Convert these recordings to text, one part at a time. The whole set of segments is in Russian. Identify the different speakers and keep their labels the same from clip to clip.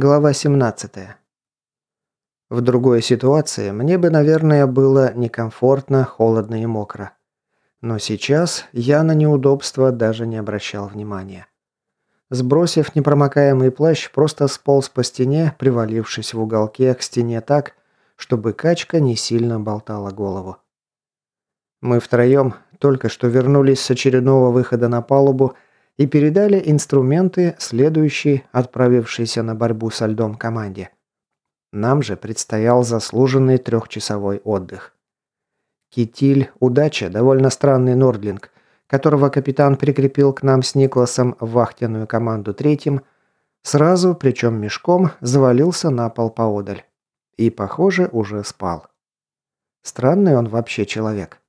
Speaker 1: Глава 17. В другой ситуации мне бы, наверное, было некомфортно, холодно и мокро. Но сейчас я на неудобства даже не обращал внимания. Сбросив непромокаемый плащ, просто сполз по стене, привалившись в уголке к стене так, чтобы качка не сильно болтала голову. Мы втроем только что вернулись с очередного выхода на палубу и передали инструменты следующей, отправившейся на борьбу со льдом команде. Нам же предстоял заслуженный трехчасовой отдых. Китиль «Удача» – довольно странный нордлинг, которого капитан прикрепил к нам с Никласом в вахтенную команду третьим, сразу, причем мешком, завалился на пол поодаль. И, похоже, уже спал. Странный он вообще человек.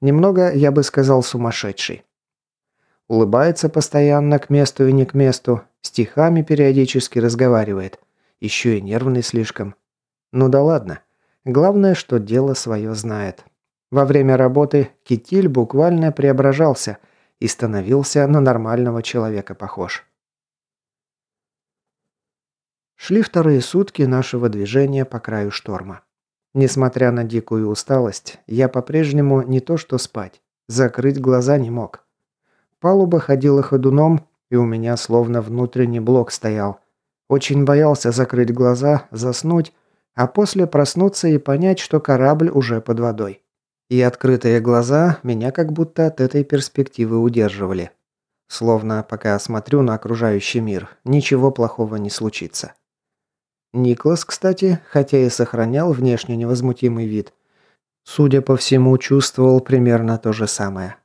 Speaker 1: Немного, я бы сказал, сумасшедший. Улыбается постоянно к месту и не к месту, стихами периодически разговаривает. Еще и нервный слишком. Ну да ладно. Главное, что дело свое знает. Во время работы Китиль буквально преображался и становился на нормального человека похож. Шли вторые сутки нашего движения по краю шторма. Несмотря на дикую усталость, я по-прежнему не то что спать, закрыть глаза не мог. Палуба ходила ходуном, и у меня словно внутренний блок стоял. Очень боялся закрыть глаза, заснуть, а после проснуться и понять, что корабль уже под водой. И открытые глаза меня как будто от этой перспективы удерживали. Словно пока смотрю на окружающий мир, ничего плохого не случится. Никлас, кстати, хотя и сохранял внешне невозмутимый вид, судя по всему, чувствовал примерно то же самое.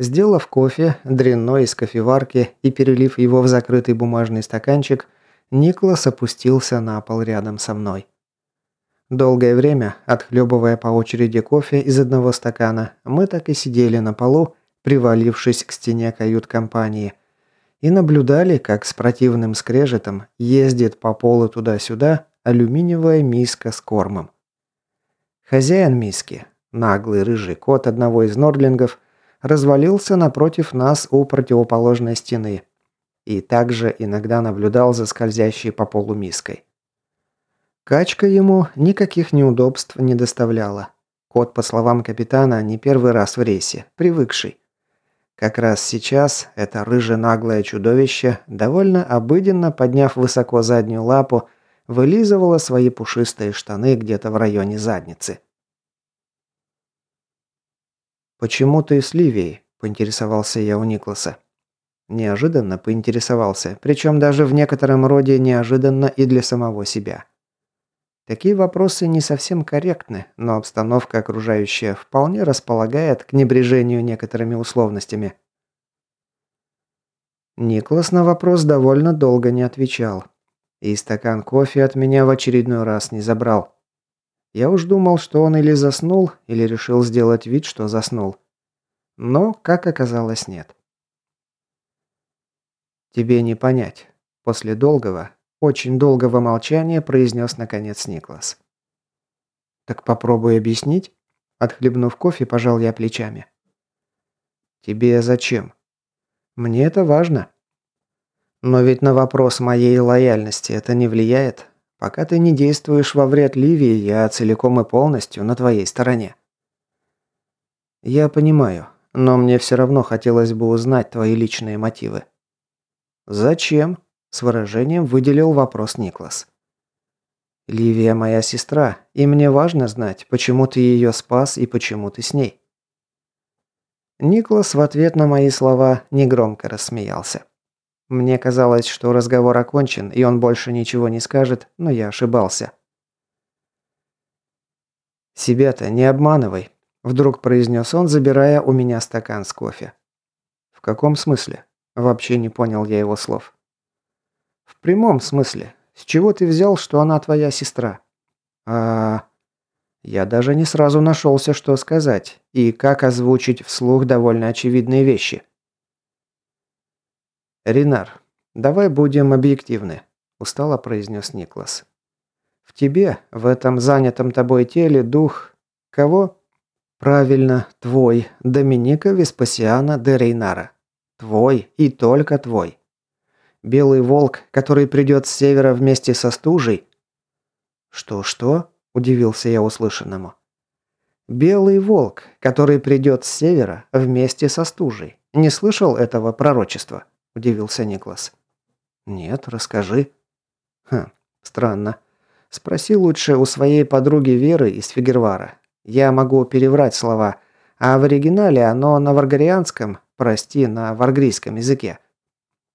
Speaker 1: Сделав кофе, дрянной из кофеварки и перелив его в закрытый бумажный стаканчик, Никлас опустился на пол рядом со мной. Долгое время, отхлебывая по очереди кофе из одного стакана, мы так и сидели на полу, привалившись к стене кают-компании, и наблюдали, как с противным скрежетом ездит по полу туда-сюда алюминиевая миска с кормом. Хозяин миски, наглый рыжий кот одного из нордлингов, развалился напротив нас у противоположной стены и также иногда наблюдал за скользящей по полу миской. Качка ему никаких неудобств не доставляла. Кот, по словам капитана, не первый раз в рейсе, привыкший. Как раз сейчас это рыже-наглое чудовище, довольно обыденно подняв высоко заднюю лапу, вылизывало свои пушистые штаны где-то в районе задницы. «Почему ты с Ливией?» – поинтересовался я у Никласа. Неожиданно поинтересовался, причем даже в некотором роде неожиданно и для самого себя. Такие вопросы не совсем корректны, но обстановка окружающая вполне располагает к небрежению некоторыми условностями. Никлас на вопрос довольно долго не отвечал. И стакан кофе от меня в очередной раз не забрал. Я уж думал, что он или заснул, или решил сделать вид, что заснул. Но, как оказалось, нет. «Тебе не понять». После долгого, очень долгого молчания произнес наконец Никлас. «Так попробуй объяснить?» Отхлебнув кофе, пожал я плечами. «Тебе зачем?» «Мне это важно». «Но ведь на вопрос моей лояльности это не влияет. Пока ты не действуешь во вред Ливии, я целиком и полностью на твоей стороне. Я понимаю, но мне все равно хотелось бы узнать твои личные мотивы. Зачем? С выражением выделил вопрос Никлас. Ливия моя сестра, и мне важно знать, почему ты ее спас и почему ты с ней. Никлас в ответ на мои слова негромко рассмеялся. Мне казалось, что разговор окончен, и он больше ничего не скажет, но я ошибался. «Себя-то не обманывай», – вдруг произнес он, забирая у меня стакан с кофе. «В каком смысле?» Вообще не понял я его слов. «В прямом смысле. С чего ты взял, что она твоя сестра?» «А...» Я даже не сразу нашелся, что сказать, и как озвучить вслух довольно очевидные вещи. «Ринар, давай будем объективны», – устало произнес Никлас. «В тебе, в этом занятом тобой теле, дух... Кого?» «Правильно, твой, Доминика Веспасиана де Рейнара. Твой и только твой. Белый волк, который придет с севера вместе со стужей?» «Что-что?» – удивился я услышанному. «Белый волк, который придет с севера вместе со стужей. Не слышал этого пророчества?» – удивился Никлас. «Нет, расскажи». «Хм, странно. Спроси лучше у своей подруги Веры из Фигервара. Я могу переврать слова, а в оригинале оно на варгарианском, прости, на варгрийском языке.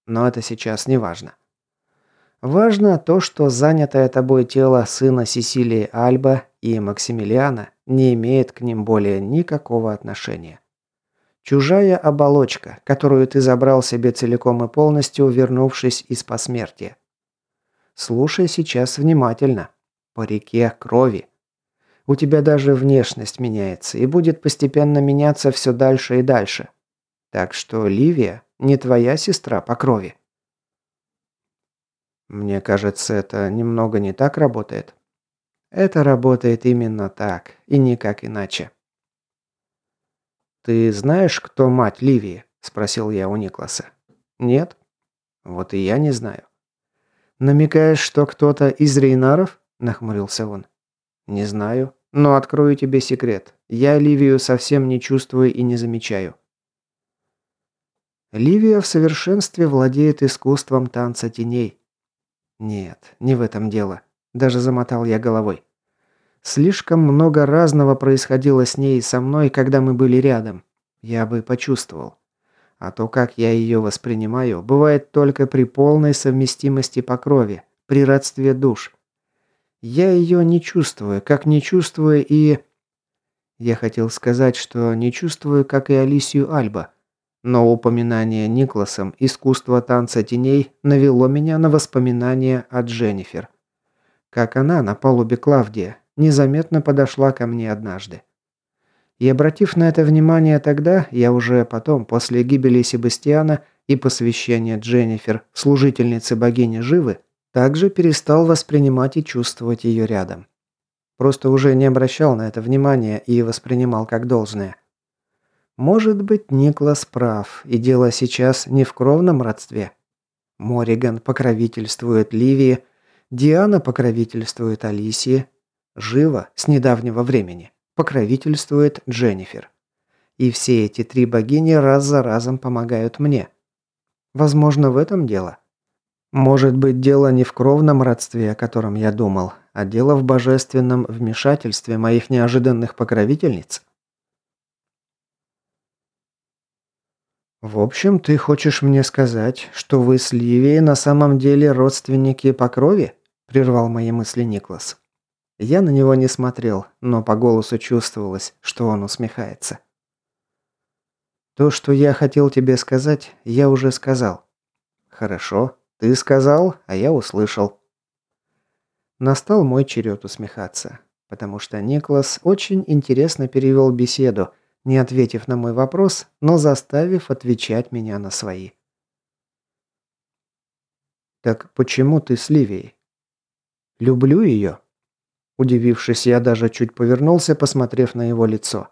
Speaker 1: Но это сейчас не важно. Важно то, что занятое тобой тело сына Сесилии Альба и Максимилиана не имеет к ним более никакого отношения. Чужая оболочка, которую ты забрал себе целиком и полностью, вернувшись из посмертия. Слушай сейчас внимательно. По реке крови. У тебя даже внешность меняется и будет постепенно меняться все дальше и дальше. Так что Ливия не твоя сестра по крови. Мне кажется, это немного не так работает. Это работает именно так, и никак иначе. «Ты знаешь, кто мать Ливии?» – спросил я у Никласа. «Нет?» «Вот и я не знаю». «Намекаешь, что кто-то из Рейнаров?» – нахмурился он. «Не знаю, но открою тебе секрет. Я Ливию совсем не чувствую и не замечаю». Ливия в совершенстве владеет искусством танца теней. Нет, не в этом дело. Даже замотал я головой. Слишком много разного происходило с ней и со мной, когда мы были рядом. Я бы почувствовал. А то, как я ее воспринимаю, бывает только при полной совместимости по крови, при родстве душ. Я ее не чувствую, как не чувствую и... Я хотел сказать, что не чувствую, как и Алисию Альба. Но упоминание Никласом искусства танца теней навело меня на воспоминания о Дженнифер. Как она на палубе Клавдия незаметно подошла ко мне однажды. И обратив на это внимание тогда, я уже потом, после гибели Себастьяна и посвящения Дженнифер, служительницы богини Живы, также перестал воспринимать и чувствовать ее рядом. Просто уже не обращал на это внимания и воспринимал как должное. Может быть, Никлас прав, и дело сейчас не в кровном родстве. Мориган покровительствует Ливии, Диана покровительствует Алисии, Жива с недавнего времени покровительствует Дженнифер. И все эти три богини раз за разом помогают мне. Возможно, в этом дело. Может быть, дело не в кровном родстве, о котором я думал, а дело в божественном вмешательстве моих неожиданных покровительниц? В общем, ты хочешь мне сказать, что вы с Ливией на самом деле родственники по крови? Прервал мои мысли Никлас. Я на него не смотрел, но по голосу чувствовалось, что он усмехается. То, что я хотел тебе сказать, я уже сказал. Хорошо, ты сказал, а я услышал. Настал мой черед усмехаться, потому что Никлас очень интересно перевел беседу, не ответив на мой вопрос, но заставив отвечать меня на свои. «Так почему ты с Ливией?» «Люблю ее», Удивившись, я даже чуть повернулся, посмотрев на его лицо.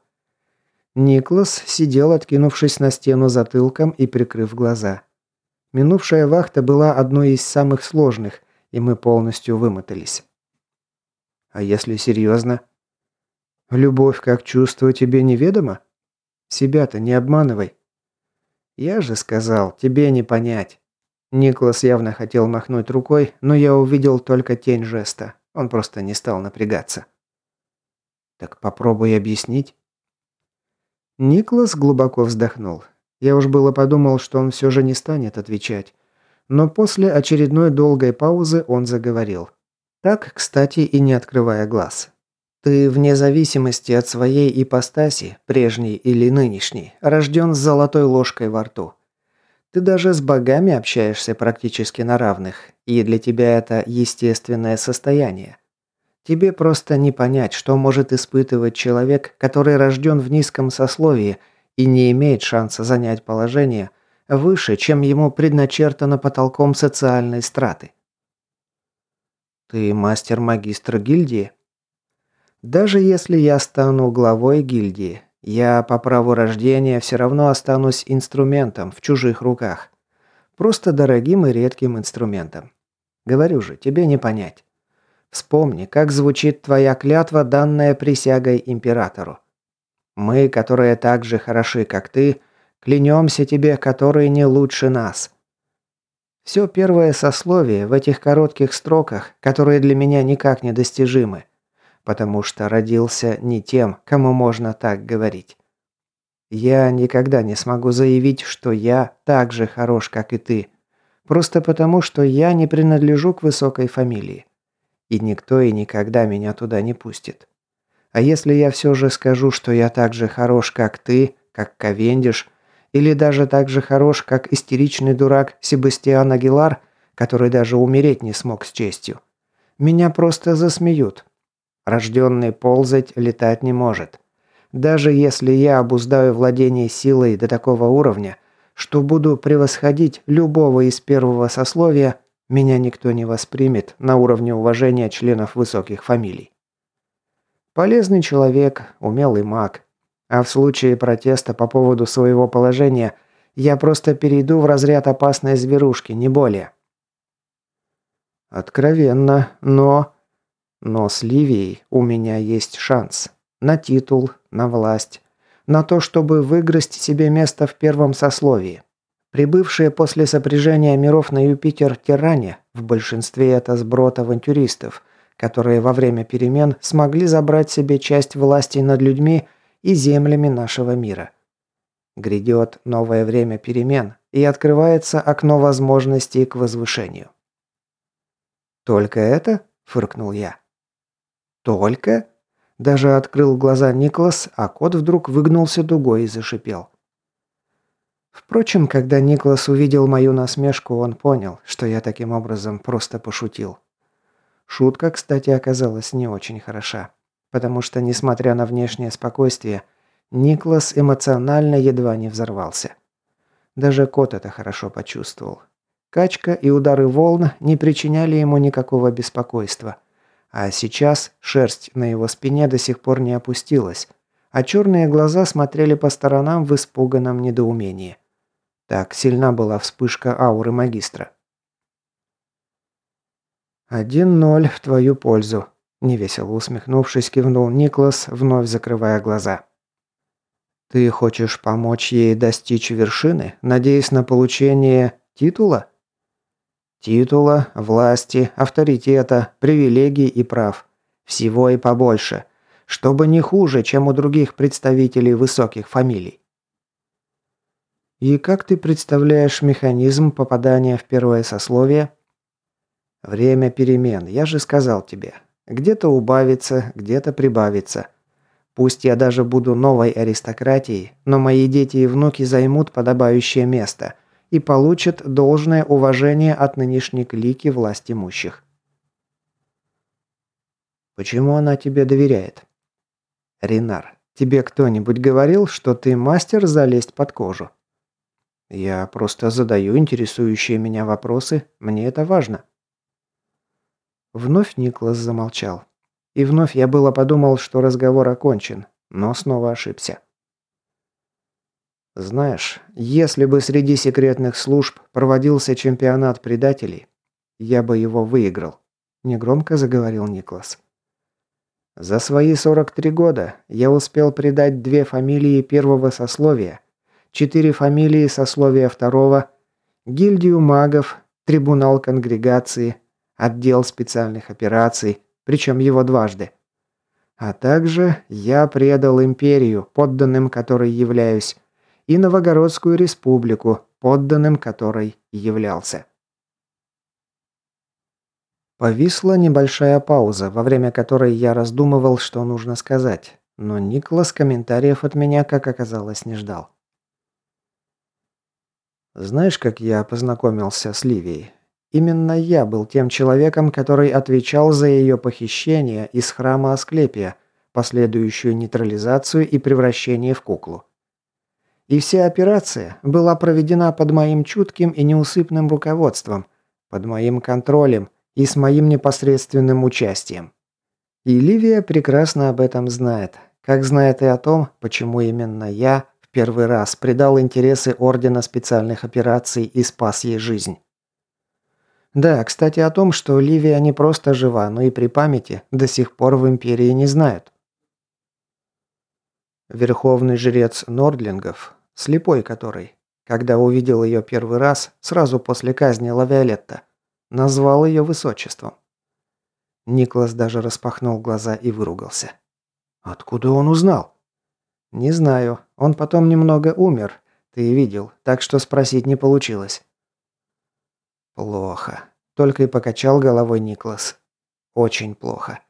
Speaker 1: Никлас сидел, откинувшись на стену затылком и прикрыв глаза. Минувшая вахта была одной из самых сложных, и мы полностью вымотались. А если серьезно? Любовь как чувство тебе неведома? Себя-то не обманывай. Я же сказал, тебе не понять. Никлас явно хотел махнуть рукой, но я увидел только тень жеста. Он просто не стал напрягаться. «Так попробуй объяснить». Никлас глубоко вздохнул. Я уж было подумал, что он все же не станет отвечать. Но после очередной долгой паузы он заговорил. Так, кстати, и не открывая глаз. «Ты, вне зависимости от своей ипостаси, прежней или нынешней, рожден с золотой ложкой во рту. Ты даже с богами общаешься практически на равных, и для тебя это естественное состояние. Тебе просто не понять, что может испытывать человек, который рожден в низком сословии и не имеет шанса занять положение выше, чем ему предначертано потолком социальной страты. Ты мастер-магистр гильдии? Даже если я стану главой гильдии, я по праву рождения все равно останусь инструментом в чужих руках. Просто дорогим и редким инструментом. Говорю же, тебе не понять. Вспомни, как звучит твоя клятва, данная присягой императору. Мы, которые так же хороши, как ты, клянемся тебе, которые не лучше нас. Все первое сословие в этих коротких строках, которые для меня никак не достижимы, потому что родился не тем, кому можно так говорить. Я никогда не смогу заявить, что я так же хорош, как и ты, просто потому, что я не принадлежу к высокой фамилии и никто и никогда меня туда не пустит. А если я все же скажу, что я так же хорош, как ты, как Ковендиш, или даже так же хорош, как истеричный дурак Себастьян Агилар, который даже умереть не смог с честью, меня просто засмеют. Рожденный ползать летать не может. Даже если я обуздаю владение силой до такого уровня, что буду превосходить любого из первого сословия, меня никто не воспримет на уровне уважения членов высоких фамилий. Полезный человек, умелый маг. А в случае протеста по поводу своего положения я просто перейду в разряд опасной зверушки, не более. Откровенно, но... Но с Ливией у меня есть шанс. На титул, на власть. На то, чтобы выиграть себе место в первом сословии. Прибывшие после сопряжения миров на Юпитер тиране, в большинстве это сброд авантюристов, которые во время перемен смогли забрать себе часть власти над людьми и землями нашего мира. Грядет новое время перемен, и открывается окно возможностей к возвышению. «Только это?» – фыркнул я. «Только?» Даже открыл глаза Никлас, а кот вдруг выгнулся дугой и зашипел. Впрочем, когда Никлас увидел мою насмешку, он понял, что я таким образом просто пошутил. Шутка, кстати, оказалась не очень хороша, потому что, несмотря на внешнее спокойствие, Никлас эмоционально едва не взорвался. Даже кот это хорошо почувствовал. Качка и удары волн не причиняли ему никакого беспокойства. А сейчас шерсть на его спине до сих пор не опустилась, а черные глаза смотрели по сторонам в испуганном недоумении. Так сильна была вспышка ауры магистра. «Один ноль в твою пользу», – невесело усмехнувшись, кивнул Никлас, вновь закрывая глаза. «Ты хочешь помочь ей достичь вершины, надеясь на получение титула?» «Титула, власти, авторитета, привилегий и прав. Всего и побольше. Чтобы не хуже, чем у других представителей высоких фамилий. И как ты представляешь механизм попадания в первое сословие? Время перемен, я же сказал тебе. Где-то убавится, где-то прибавится. Пусть я даже буду новой аристократией, но мои дети и внуки займут подобающее место и получат должное уважение от нынешней клики власть имущих. Почему она тебе доверяет? Ринар, тебе кто-нибудь говорил, что ты мастер залезть под кожу? Я просто задаю интересующие меня вопросы, мне это важно. Вновь Никлас замолчал. И вновь я было подумал, что разговор окончен, но снова ошибся. Знаешь, если бы среди секретных служб проводился чемпионат предателей, я бы его выиграл, негромко заговорил Никлас. За свои 43 года я успел предать две фамилии первого сословия четыре фамилии сословия второго, гильдию магов, трибунал конгрегации, отдел специальных операций, причем его дважды. А также я предал империю, подданным которой являюсь, и Новогородскую республику, подданным которой являлся. Повисла небольшая пауза, во время которой я раздумывал, что нужно сказать, но Николас комментариев от меня, как оказалось, не ждал. Знаешь, как я познакомился с Ливией? Именно я был тем человеком, который отвечал за ее похищение из храма Асклепия, последующую нейтрализацию и превращение в куклу. И вся операция была проведена под моим чутким и неусыпным руководством, под моим контролем и с моим непосредственным участием. И Ливия прекрасно об этом знает, как знает и о том, почему именно я первый раз предал интересы Ордена специальных операций и спас ей жизнь. Да, кстати, о том, что Ливия не просто жива, но и при памяти до сих пор в Империи не знают. Верховный жрец Нордлингов, слепой который, когда увидел ее первый раз, сразу после казни Лавиолетта, назвал ее высочеством. Никлас даже распахнул глаза и выругался. «Откуда он узнал?» «Не знаю. Он потом немного умер. Ты видел, так что спросить не получилось». «Плохо», – только и покачал головой Никлас. «Очень плохо.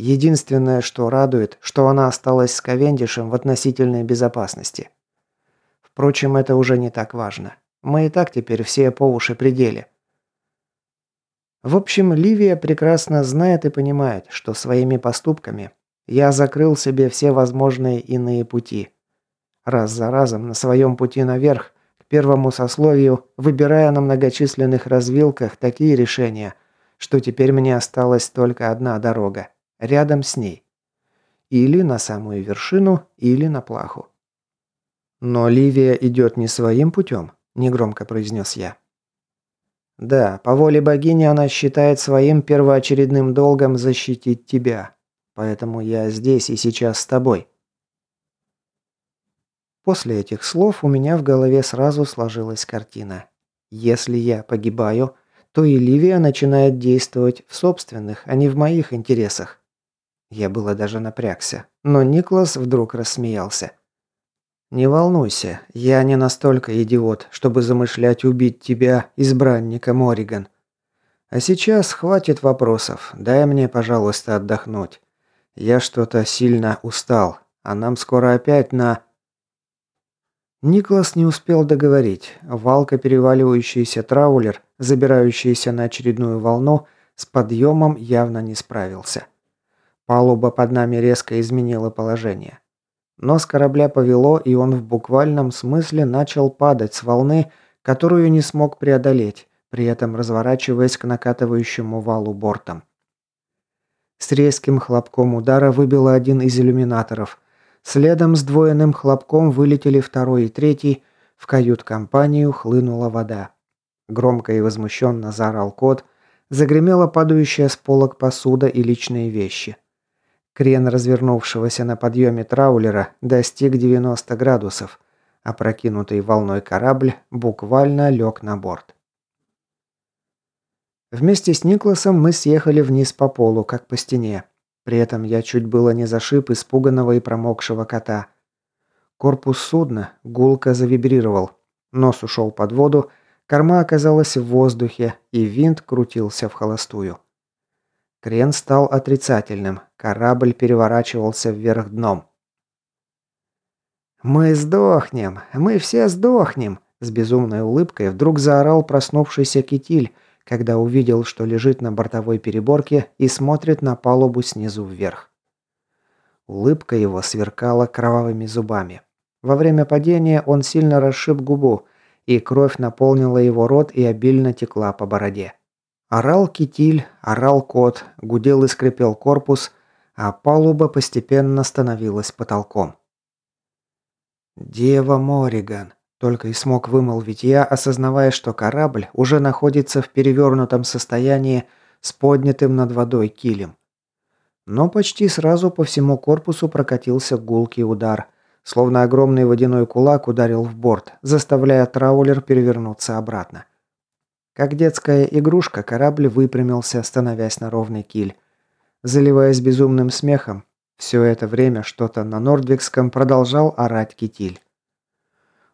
Speaker 1: Единственное, что радует, что она осталась с Ковендишем в относительной безопасности. Впрочем, это уже не так важно. Мы и так теперь все по уши пределе. В общем, Ливия прекрасно знает и понимает, что своими поступками я закрыл себе все возможные иные пути. Раз за разом на своем пути наверх, к первому сословию, выбирая на многочисленных развилках такие решения, что теперь мне осталась только одна дорога – рядом с ней. Или на самую вершину, или на плаху. «Но Ливия идет не своим путем», – негромко произнес я. Да, по воле богини она считает своим первоочередным долгом защитить тебя. Поэтому я здесь и сейчас с тобой. После этих слов у меня в голове сразу сложилась картина. Если я погибаю, то и Ливия начинает действовать в собственных, а не в моих интересах. Я было даже напрягся, но Никлас вдруг рассмеялся. «Не волнуйся, я не настолько идиот, чтобы замышлять убить тебя, избранника Мориган. А сейчас хватит вопросов, дай мне, пожалуйста, отдохнуть. Я что-то сильно устал, а нам скоро опять на...» Никлас не успел договорить. Валка, переваливающийся траулер, забирающийся на очередную волну, с подъемом явно не справился. Палуба под нами резко изменила положение. Нос корабля повело, и он в буквальном смысле начал падать с волны, которую не смог преодолеть, при этом разворачиваясь к накатывающему валу бортом. С резким хлопком удара выбило один из иллюминаторов. Следом с двойным хлопком вылетели второй и третий. В кают-компанию хлынула вода. Громко и возмущенно заорал кот. Загремела падающая с полок посуда и личные вещи. Крен развернувшегося на подъеме траулера достиг 90 градусов. Опрокинутый волной корабль буквально лег на борт. Вместе с Никласом мы съехали вниз по полу, как по стене. При этом я чуть было не зашиб испуганного и промокшего кота. Корпус судна гулко завибрировал. Нос ушел под воду, корма оказалась в воздухе, и винт крутился в холостую. Крен стал отрицательным, корабль переворачивался вверх дном. «Мы сдохнем! Мы все сдохнем!» С безумной улыбкой вдруг заорал проснувшийся китиль, когда увидел, что лежит на бортовой переборке и смотрит на палубу снизу вверх. Улыбка его сверкала кровавыми зубами. Во время падения он сильно расшиб губу, и кровь наполнила его рот и обильно текла по бороде. Орал китиль, орал кот, гудел и скрипел корпус, а палуба постепенно становилась потолком. «Дева Мориган», — только и смог вымолвить я, осознавая, что корабль уже находится в перевернутом состоянии с поднятым над водой килем. Но почти сразу по всему корпусу прокатился гулкий удар, словно огромный водяной кулак ударил в борт, заставляя траулер перевернуться обратно. Как детская игрушка, корабль выпрямился, становясь на ровный киль. Заливаясь безумным смехом, все это время что-то на Нордвикском продолжал орать китиль.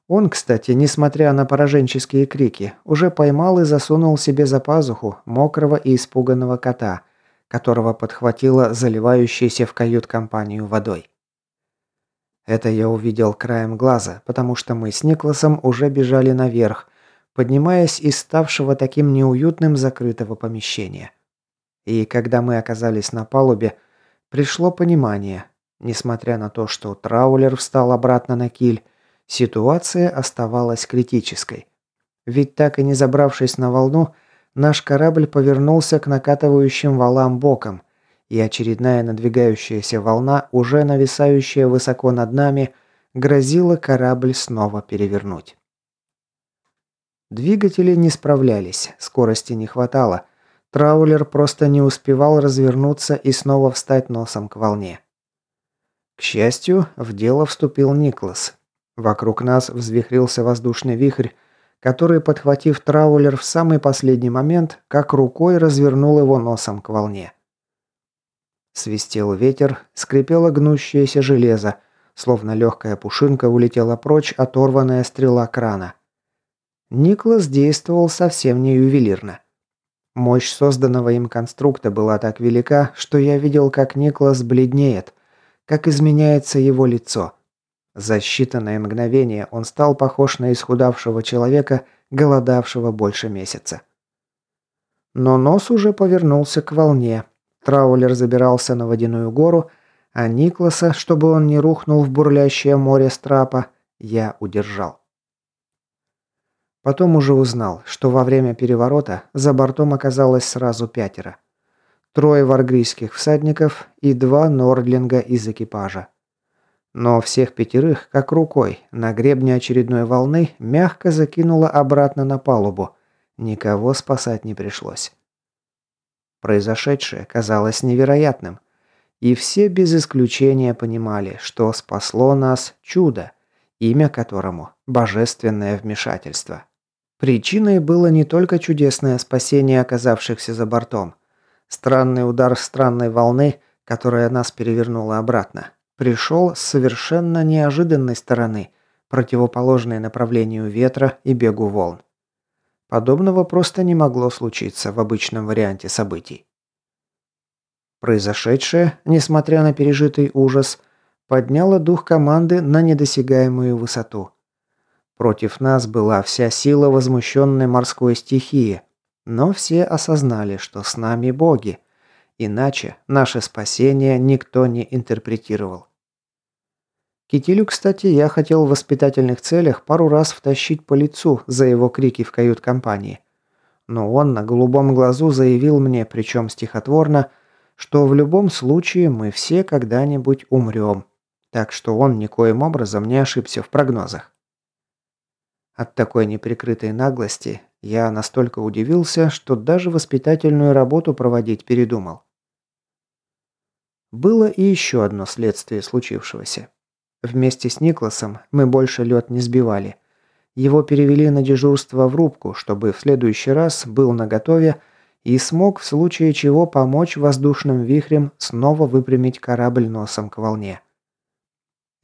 Speaker 1: Он, кстати, несмотря на пораженческие крики, уже поймал и засунул себе за пазуху мокрого и испуганного кота, которого подхватило заливающейся в кают-компанию водой. Это я увидел краем глаза, потому что мы с Никласом уже бежали наверх, поднимаясь из ставшего таким неуютным закрытого помещения. И когда мы оказались на палубе, пришло понимание. Несмотря на то, что траулер встал обратно на киль, ситуация оставалась критической. Ведь так и не забравшись на волну, наш корабль повернулся к накатывающим валам боком, и очередная надвигающаяся волна, уже нависающая высоко над нами, Грозило корабль снова перевернуть. Двигатели не справлялись, скорости не хватало. Траулер просто не успевал развернуться и снова встать носом к волне. К счастью, в дело вступил Никлас. Вокруг нас взвихрился воздушный вихрь, который, подхватив траулер в самый последний момент, как рукой развернул его носом к волне. Свистел ветер, скрипело гнущееся железо, словно легкая пушинка улетела прочь оторванная стрела крана. Никлас действовал совсем не ювелирно. Мощь созданного им конструкта была так велика, что я видел, как Никлас бледнеет, как изменяется его лицо. За считанное мгновение он стал похож на исхудавшего человека, голодавшего больше месяца. Но нос уже повернулся к волне. Траулер забирался на водяную гору, а Никласа, чтобы он не рухнул в бурлящее море страпа, я удержал. Потом уже узнал, что во время переворота за бортом оказалось сразу пятеро. Трое варгрийских всадников и два нордлинга из экипажа. Но всех пятерых, как рукой, на гребне очередной волны мягко закинуло обратно на палубу. Никого спасать не пришлось. Произошедшее казалось невероятным. И все без исключения понимали, что спасло нас чудо, имя которому – божественное вмешательство. Причиной было не только чудесное спасение оказавшихся за бортом. Странный удар странной волны, которая нас перевернула обратно, пришел с совершенно неожиданной стороны, противоположной направлению ветра и бегу волн. Подобного просто не могло случиться в обычном варианте событий. Произошедшее, несмотря на пережитый ужас, подняло дух команды на недосягаемую высоту – Против нас была вся сила возмущенной морской стихии, но все осознали, что с нами боги. Иначе наше спасение никто не интерпретировал. Китилю, кстати, я хотел в воспитательных целях пару раз втащить по лицу за его крики в кают-компании. Но он на голубом глазу заявил мне, причем стихотворно, что в любом случае мы все когда-нибудь умрем. Так что он никоим образом не ошибся в прогнозах. От такой неприкрытой наглости я настолько удивился, что даже воспитательную работу проводить передумал. Было и еще одно следствие случившегося. Вместе с Никласом мы больше лед не сбивали. Его перевели на дежурство в рубку, чтобы в следующий раз был наготове и смог в случае чего помочь воздушным вихрем снова выпрямить корабль носом к волне.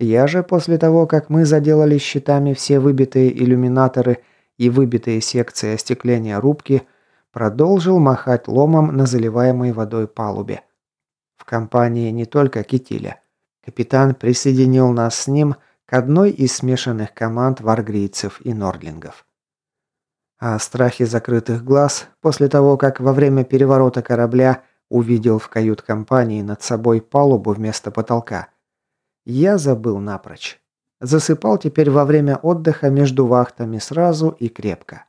Speaker 1: Я же после того, как мы заделали щитами все выбитые иллюминаторы и выбитые секции остекления рубки, продолжил махать ломом на заливаемой водой палубе. В компании не только Китиля. Капитан присоединил нас с ним к одной из смешанных команд варгрийцев и нордлингов. А страхе закрытых глаз, после того, как во время переворота корабля увидел в кают-компании над собой палубу вместо потолка, я забыл напрочь. Засыпал теперь во время отдыха между вахтами сразу и крепко.